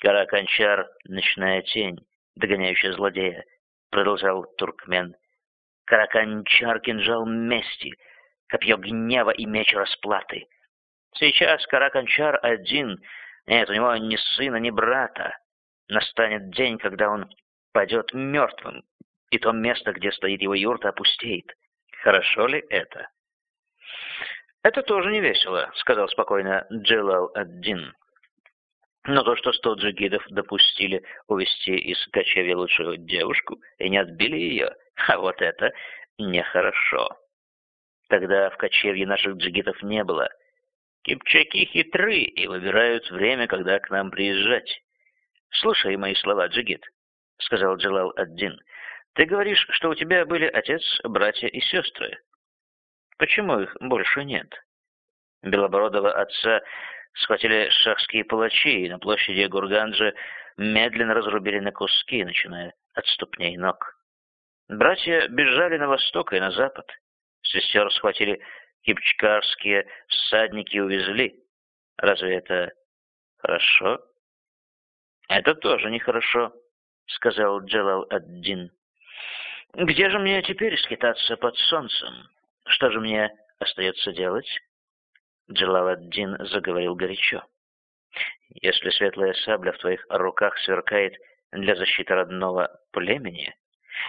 Караканчар — ночная тень, догоняющая злодея, продолжал туркмен. Караканчар — кинжал мести, копье гнева и меч расплаты. Сейчас Караканчар один, нет, у него ни сына, ни брата. Настанет день, когда он падет мертвым, и то место, где стоит его юрта, опустеет. Хорошо ли это? «Это тоже не весело», — сказал спокойно Джилал Аддин. Но то, что сто джигидов допустили увести из кочевья лучшую девушку и не отбили ее, а вот это нехорошо. Тогда в кочевье наших джигитов не было. Кипчаки хитры и выбирают время, когда к нам приезжать. «Слушай мои слова, джигит», — сказал Джалал Аддин. «Ты говоришь, что у тебя были отец, братья и сестры. Почему их больше нет? Белобородого отца схватили шахские палачи, и на площади Гурганджи медленно разрубили на куски, начиная от ступней ног. Братья бежали на восток и на запад. Сестер схватили кипчкарские всадники и увезли. Разве это хорошо? Это тоже нехорошо, сказал Джалал ад-Дин. Где же мне теперь скитаться под солнцем? Что же мне остается делать? Джалаладдин заговорил горячо. Если светлая сабля в твоих руках сверкает для защиты родного племени,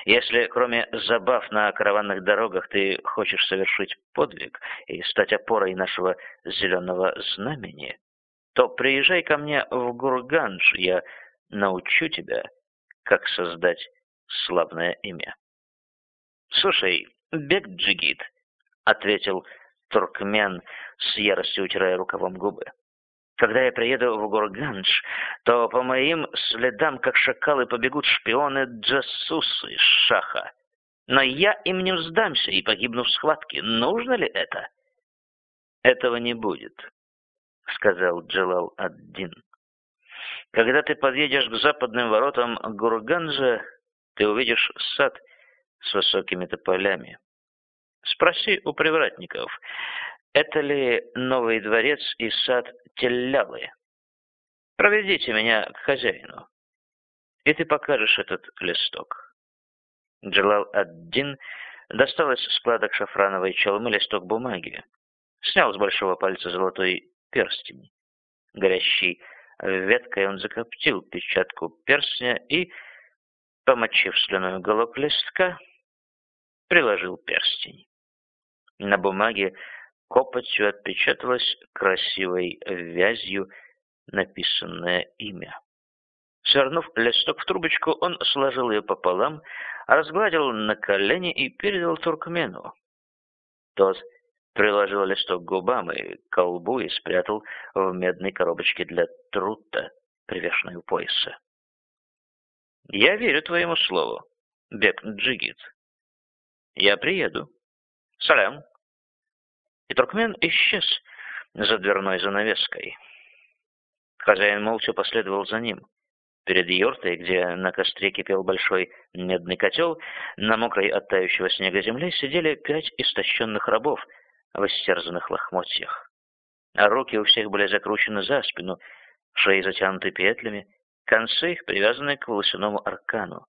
если кроме забав на караванных дорогах ты хочешь совершить подвиг и стать опорой нашего зеленого знамени, то приезжай ко мне в Гургандж, я научу тебя, как создать славное имя. Слушай, Бек-Джигит, ответил туркмен с яростью утирая рукавом губы. Когда я приеду в Гургандж, то по моим следам, как шакалы, побегут шпионы джасусы Шаха. Но я им не сдамся и погибну в схватке. Нужно ли это? Этого не будет, сказал Джалал ад-Дин. Когда ты подъедешь к западным воротам Гурганджа, ты увидишь сад с высокими тополями. Спроси у привратников, это ли новый дворец и сад Теллялы? Проведите меня к хозяину, и ты покажешь этот листок. Джалал ад-Дин достал из складок шафрановой челмы листок бумаги, снял с большого пальца золотой перстень. Горящий веткой он закоптил печатку перстня и, помочив слюной уголок листка, приложил перстень. На бумаге копотью отпечаталось красивой вязью написанное имя. Свернув листок в трубочку, он сложил ее пополам, разгладил на колени и передал туркмену. Тот приложил листок к губам и колбу и спрятал в медной коробочке для трута, привешенной у пояса. «Я верю твоему слову, Бек Джигит. Я приеду. Салям!» И туркмен исчез за дверной занавеской. Хозяин молча последовал за ним. Перед юртой, где на костре кипел большой медный котел, на мокрой от тающего снега земле сидели пять истощенных рабов в истерзанных лохмотьях. А руки у всех были закручены за спину, шеи затянуты петлями, концы их привязаны к волосяному аркану.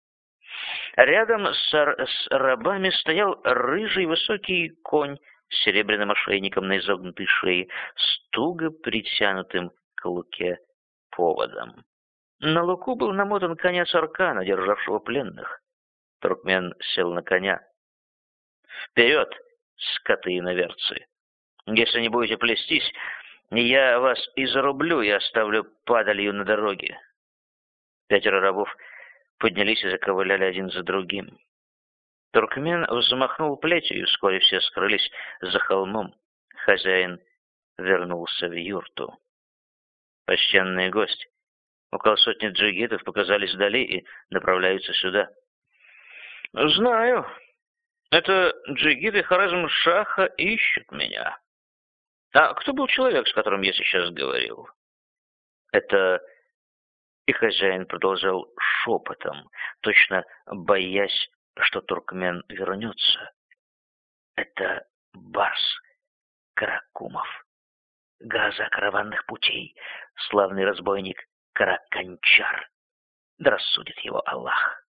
Рядом с, с рабами стоял рыжий высокий конь с серебряным ошейником на изогнутой шее, с туго притянутым к луке поводом. На луку был намотан конец аркана, державшего пленных. Туркмен сел на коня. «Вперед, скоты и наверцы! Если не будете плестись, я вас и зарублю и оставлю падалью на дороге». Пятеро рабов поднялись и заковыляли один за другим. Туркмен взмахнул плетью, и вскоре все скрылись за холмом. Хозяин вернулся в юрту. Почтенный гость, около сотни джигитов показались вдали и направляются сюда. «Знаю. Это джигиты Хорезм-Шаха ищут меня. А кто был человек, с которым я сейчас говорил?» «Это...» И хозяин продолжал шепотом, точно боясь что туркмен вернется. Это Барс Каракумов, гроза караванных путей, славный разбойник Караканчар. Да рассудит его Аллах.